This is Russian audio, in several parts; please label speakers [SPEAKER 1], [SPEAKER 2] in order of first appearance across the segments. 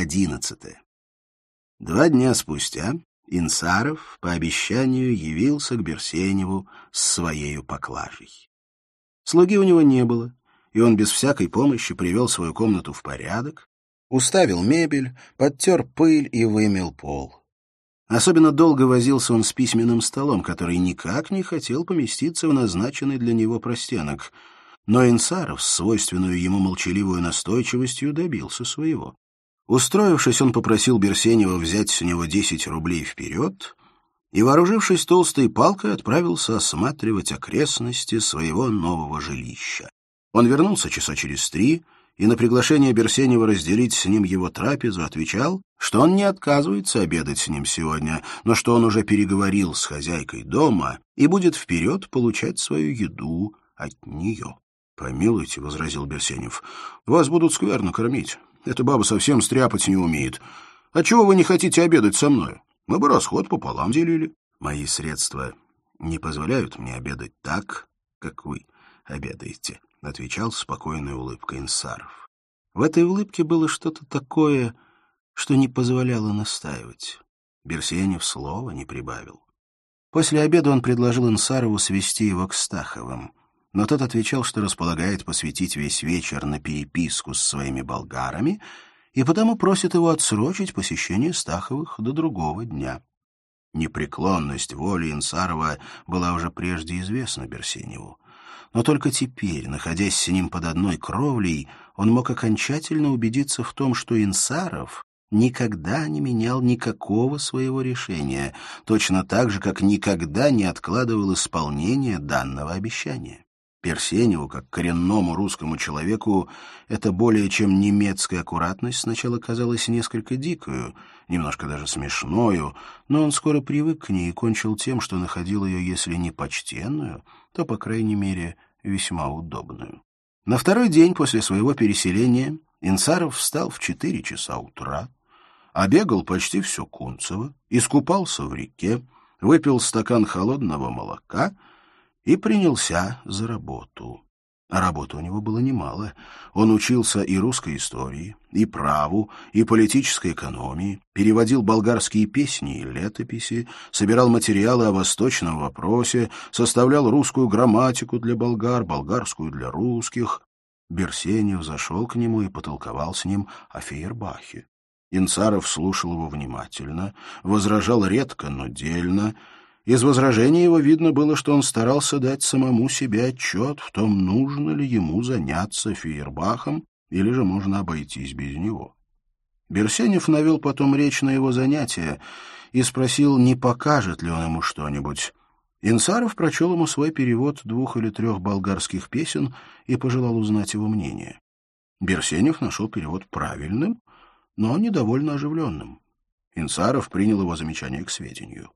[SPEAKER 1] Одиннадцатое. Два дня спустя Инсаров по обещанию явился к Берсеневу с своею поклажей. Слуги у него не было, и он без всякой помощи привел свою комнату в порядок, уставил мебель, подтер пыль и вымел пол. Особенно долго возился он с письменным столом, который никак не хотел поместиться в назначенный для него простенок. Но Инсаров с свойственную ему молчаливую настойчивостью добился своего. Устроившись, он попросил Берсенева взять с него десять рублей вперед и, вооружившись толстой палкой, отправился осматривать окрестности своего нового жилища. Он вернулся часа через три и на приглашение Берсенева разделить с ним его трапезу отвечал, что он не отказывается обедать с ним сегодня, но что он уже переговорил с хозяйкой дома и будет вперед получать свою еду от нее. — Помилуйте, — возразил Берсенев, — вас будут скверно кормить. Эта баба совсем стряпать не умеет. А чего вы не хотите обедать со мной? Мы бы расход пополам делили. Мои средства не позволяют мне обедать так, как вы обедаете, — отвечал спокойной улыбкой Инсаров. В этой улыбке было что-то такое, что не позволяло настаивать. Берсенев слова не прибавил. После обеда он предложил Инсарову свести его к Стаховым но тот отвечал, что располагает посвятить весь вечер на переписку с своими болгарами и потому просит его отсрочить посещение Стаховых до другого дня. Непреклонность воли Инсарова была уже прежде известна Берсеневу. Но только теперь, находясь с ним под одной кровлей, он мог окончательно убедиться в том, что Инсаров никогда не менял никакого своего решения, точно так же, как никогда не откладывал исполнение данного обещания. Персеневу, как коренному русскому человеку, эта более чем немецкая аккуратность сначала казалась несколько дикою, немножко даже смешною, но он скоро привык к ней и кончил тем, что находил ее, если не почтенную, то, по крайней мере, весьма удобную. На второй день после своего переселения Инсаров встал в четыре часа утра, обегал почти все Кунцево, искупался в реке, выпил стакан холодного молока — и принялся за работу. А работы у него было немало. Он учился и русской истории, и праву, и политической экономии, переводил болгарские песни и летописи, собирал материалы о восточном вопросе, составлял русскую грамматику для болгар, болгарскую для русских. Берсенев зашел к нему и потолковал с ним о Фейербахе. Инцаров слушал его внимательно, возражал редко, но дельно, из возражений его видно было, что он старался дать самому себе отчет в том, нужно ли ему заняться Фейербахом или же можно обойтись без него. Берсенев навел потом речь на его занятия и спросил, не покажет ли он ему что-нибудь. Инсаров прочел ему свой перевод двух или трех болгарских песен и пожелал узнать его мнение. Берсенев нашел перевод правильным, но недовольно оживленным. Инсаров принял его замечание к сведению.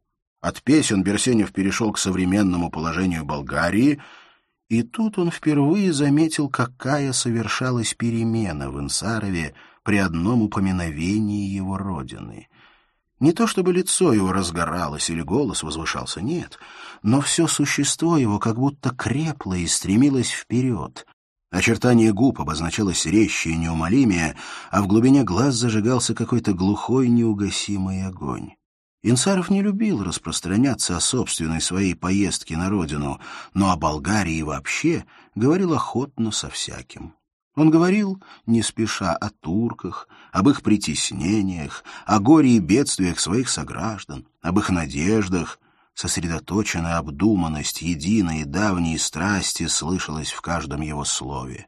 [SPEAKER 1] От песен Берсенев перешел к современному положению Болгарии, и тут он впервые заметил, какая совершалась перемена в Инсарове при одном упоминовении его родины. Не то чтобы лицо его разгоралось или голос возвышался, нет, но все существо его как будто крепло и стремилось вперед. Очертание губ обозначалось резче и неумолимее, а в глубине глаз зажигался какой-то глухой неугасимый огонь. Инсаров не любил распространяться о собственной своей поездке на родину, но о Болгарии вообще говорил охотно со всяким. Он говорил, не спеша, о турках, об их притеснениях, о горе и бедствиях своих сограждан, об их надеждах. Сосредоточенная обдуманность, единые и давние страсти слышалась в каждом его слове.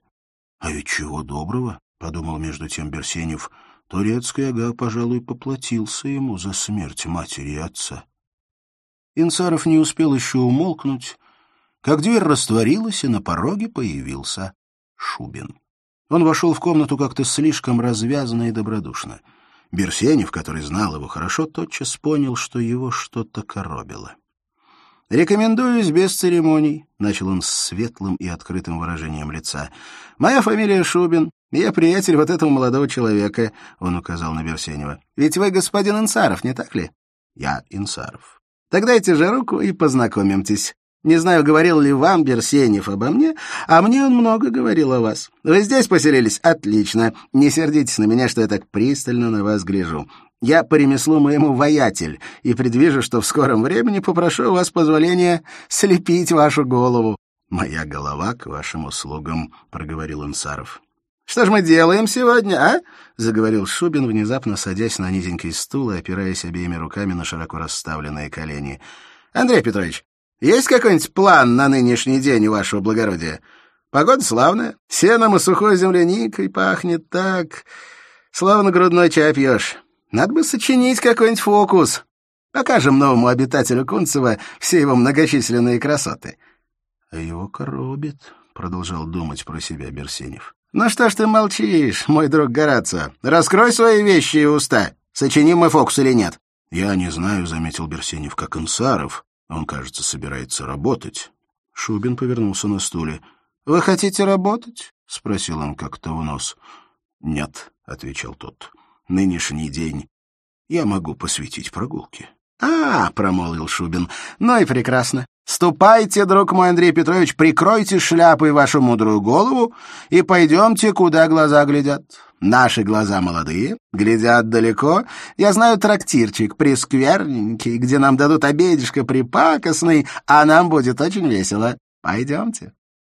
[SPEAKER 1] «А ведь чего доброго?» — подумал между тем Берсенев — турецкий ага, пожалуй, поплатился ему за смерть матери и отца. Инсаров не успел еще умолкнуть, как дверь растворилась, и на пороге появился Шубин. Он вошел в комнату как-то слишком развязно и добродушно. Берсенев, который знал его хорошо, тотчас понял, что его что-то коробило. «Рекомендуюсь без церемоний», — начал он с светлым и открытым выражением лица. «Моя фамилия Шубин. Я приятель вот этого молодого человека», — он указал на Берсенева. «Ведь вы господин Инсаров, не так ли?» «Я Инсаров». «Тогда дайте же руку и познакомимтесь. Не знаю, говорил ли вам Берсенев обо мне, а мне он много говорил о вас. Вы здесь поселились? Отлично. Не сердитесь на меня, что я так пристально на вас гляжу. Я по ремеслу моему воятель и предвижу, что в скором времени попрошу у вас позволения слепить вашу голову. «Моя голова к вашим услугам», — проговорил Инсаров. «Что ж мы делаем сегодня, а?» — заговорил Шубин, внезапно садясь на низенький стул и опираясь обеими руками на широко расставленные колени. «Андрей Петрович, есть какой-нибудь план на нынешний день у вашего благородия? Погода славная, сеном и сухой земляникой пахнет так, словно грудной чай пьешь. Надо бы сочинить какой-нибудь фокус. Покажем новому обитателю Кунцева все его многочисленные красоты».
[SPEAKER 2] «А его коробит», — продолжал думать про себя Берсенев.
[SPEAKER 1] «Ну что ж ты молчишь, мой друг Горацио? Раскрой свои вещи и уста. Сочиним мы фокус или нет?»
[SPEAKER 2] «Я не знаю», — заметил Берсенев, — «как Инсаров. Он, кажется, собирается работать». Шубин повернулся на стуле.
[SPEAKER 1] «Вы хотите работать?»
[SPEAKER 2] — спросил он как-то в нос. «Нет», — отвечал тот. «Нынешний день я могу посвятить прогулке».
[SPEAKER 1] «А, — промолвил Шубин, — ну и прекрасно. Ступайте, друг мой Андрей Петрович, прикройте шляпой вашу мудрую голову и пойдемте, куда глаза глядят. Наши глаза молодые, глядят далеко. Я знаю трактирчик прискверненький, где нам дадут обедишко припакостный, а нам будет очень весело. Пойдемте».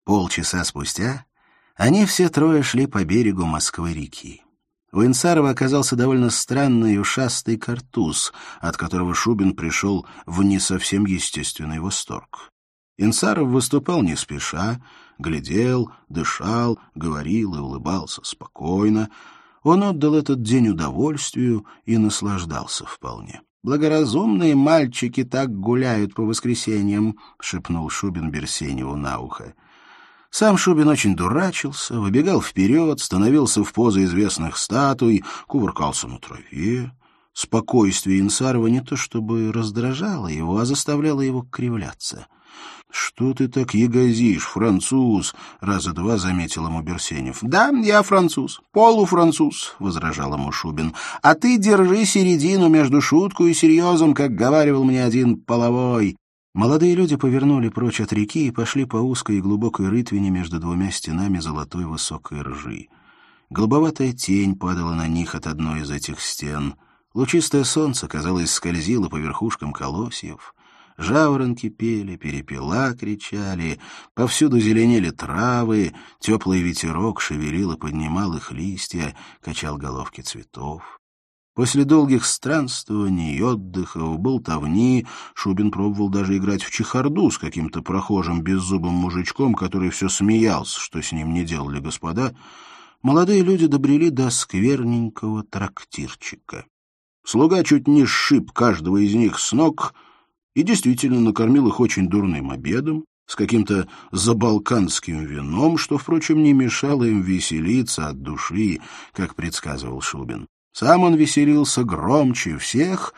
[SPEAKER 2] Полчаса спустя они все трое шли по берегу Москвы-реки. У Инсарова оказался довольно странный ушастый картуз, от которого Шубин пришел в не совсем естественный восторг. Инсаров выступал не спеша, глядел, дышал, говорил и улыбался спокойно. Он отдал этот день удовольствию и наслаждался вполне.
[SPEAKER 1] «Благоразумные мальчики так гуляют по воскресеньям», — шепнул Шубин Берсеневу на ухо.
[SPEAKER 2] Сам Шубин очень дурачился, выбегал вперед, становился в позу известных статуй, кувыркался на траве. Спокойствие Инсарова не то чтобы раздражало его, а заставляло его кривляться. — Что ты так ягозишь, француз? — раза два заметил ему Берсенев.
[SPEAKER 1] — Да, я француз, полуфранцуз, — возражал ему Шубин. — А ты держи середину между шутку и серьезом, как говаривал мне один половой.
[SPEAKER 2] Молодые люди повернули прочь от реки и пошли по узкой и глубокой рытвине между двумя стенами золотой высокой ржи. Голубоватая тень падала на них от одной из этих стен. Лучистое солнце, казалось, скользило по верхушкам колосьев. Жаворонки пели, перепела кричали, повсюду зеленели травы, теплый ветерок шевелил и поднимал их листья, качал головки цветов. После долгих странствований, отдыхов, болтовни Шубин пробовал даже играть в чехарду с каким-то прохожим беззубым мужичком, который все смеялся, что с ним не делали господа. Молодые люди добрели до скверненького трактирчика. Слуга чуть не сшиб каждого из них с ног и действительно накормил их очень дурным обедом, с каким-то забалканским вином, что, впрочем, не мешало им веселиться от души, как предсказывал Шубин. Сам он веселился громче всех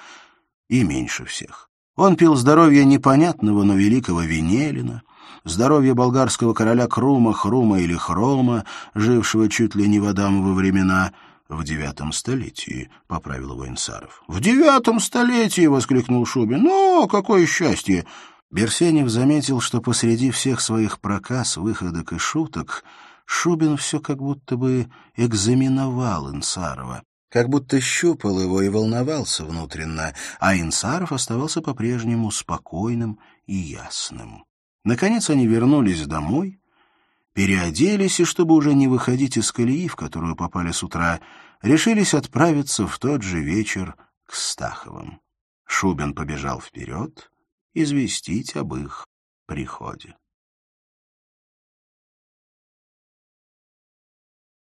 [SPEAKER 2] и меньше всех. Он пил здоровье непонятного, но великого Венелина, здоровье болгарского короля Крума, Хрума или Хрома, жившего чуть ли не в Адамовы времена, в девятом столетии, — поправил его Инсаров. — В девятом столетии! — воскликнул Шубин. — Ну, какое счастье! Берсенев заметил, что посреди всех своих проказ, выходок и шуток Шубин все как будто бы экзаменовал Инсарова как будто щупал его и волновался внутренно, а Инсаров оставался по-прежнему спокойным и ясным. Наконец они вернулись домой, переоделись и, чтобы уже не выходить из колеи, в которую попали с утра, решились отправиться в тот же вечер к Стаховым. Шубин побежал вперед известить об их приходе.